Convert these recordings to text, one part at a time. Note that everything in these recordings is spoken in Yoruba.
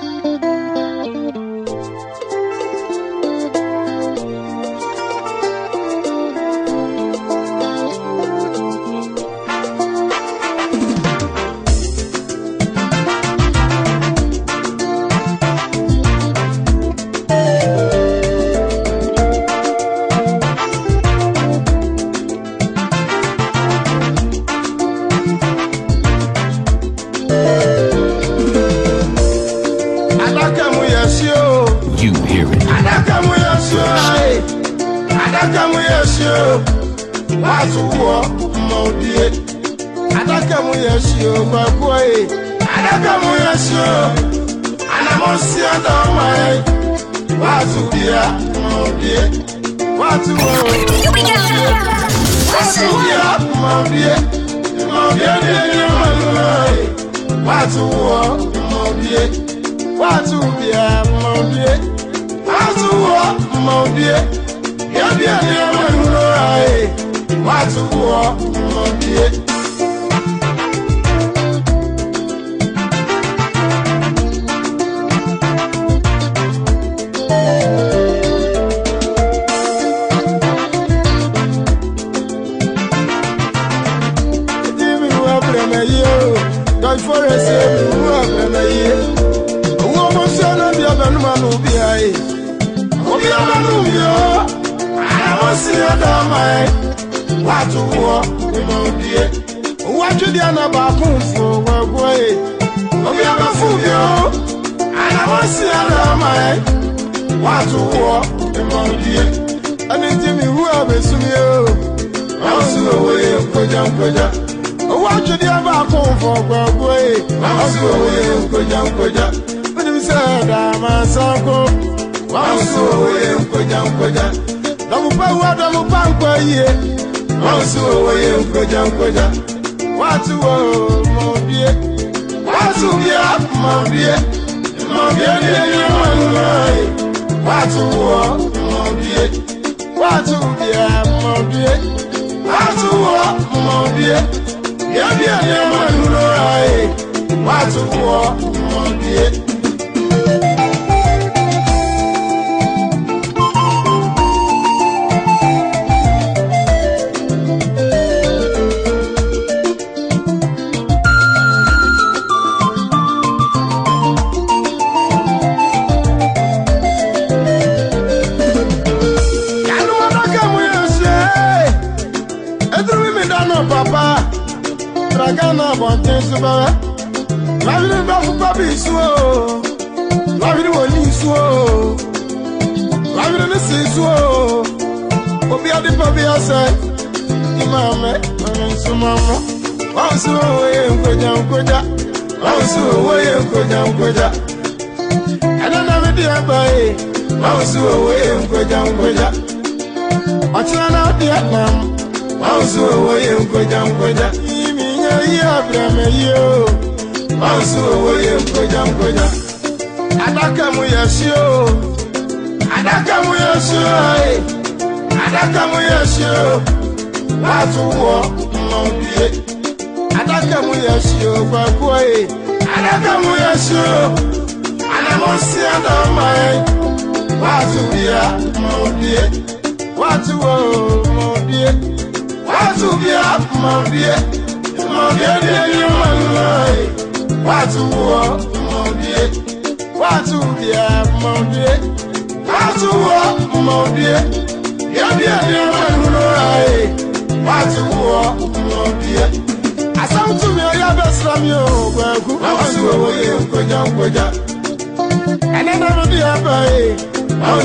Thank you. yɛhyie o maaso woɔ ma odie adaka mu yɛhyie o kwakoa ye adaka mu yɛhyie o anamosia da ɔmae waaso bia ma odie waato wɔ waaso bia ma odie ma odie deɛ ne ma nomae waato woɔ ma odie waato bia ma odie waaso wɔ ma odie obi ẹni ẹwọ e, e. ìwúrọ ayé wọn àtúwò ọmọ bíi. Obi ọba n'ubi ọ. osi adamai watu wo imodie watu dia na ba kunfo wa gwe omi abafubio ana osi adamai watu wo imodie ani jimi hu abesumi o osi owo ye dia ba wa dɔmupa wua dɔmupa nkɔ yie mɔnsu owo ye nkɔdza nkɔdza watu wo mɔbie watu bia mɔbie mɔbie ni enyo mɔnɔye watu wo mɔbie watu bia mɔbie watu wo mɔbie bia bia ni enyo mɔnɔye watu wo mɔbie. I Little women don't know Papa. Dragana Bonte Suba. Lavin Bafu Papi Suo. Lavin Woni Suo. Lavin Nissi Suo. Obi Adi Papi Ase. Imame, Mami Sumama. Wansu Oye Nkoja Nkoja. Wansu Oye Nkoja Nkoja. Adana Midi Abaye. Wansu Oye Nkoja Nkoja. Ọchịrị na-adị ya na m Mansu owoye nkoja nkoja Imi nye yi abrame yo Mansu owoye nkoja nkoja Adaka mu yashio Adaka mu yashio ae Adaka mu yashio Watu uo mmampie Adaka mu yashio kwa kuwae eh. Adaka mu yashio Anamosi adamae eh. Watu bia mmampie Watu uo mọ̀bíẹ́ mọ̀bíẹ́ ní ẹni mọ̀ nà ẹ̀ wà tù wọ̀ mọ̀bíẹ́ wà tù bíẹ́ mọ̀bíẹ́ wà tù wọ̀ mọ̀bíẹ́ yẹ́bíẹ́ ní mọ̀ nà ẹ̀ wà tù wọ̀ mọ̀bíẹ́. asáwùtù mi ò yá bẹ́ẹ̀ sira mi ò gbẹ̀kú. àwọn sì wọ̀ wọ̀ yẹ nkọjá nkọjá. ẹnẹ́dẹ́ mi bí ẹ bá yẹ. àwọn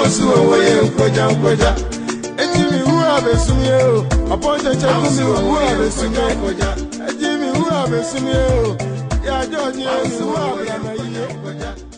wasu onwe ya nkwoja nkwoja eji mi hu abesunye o ọpọnchẹchẹ fún mi hu abesunye eji mi hu abesunye o yàjọ ni ẹni hu abẹnayẹ.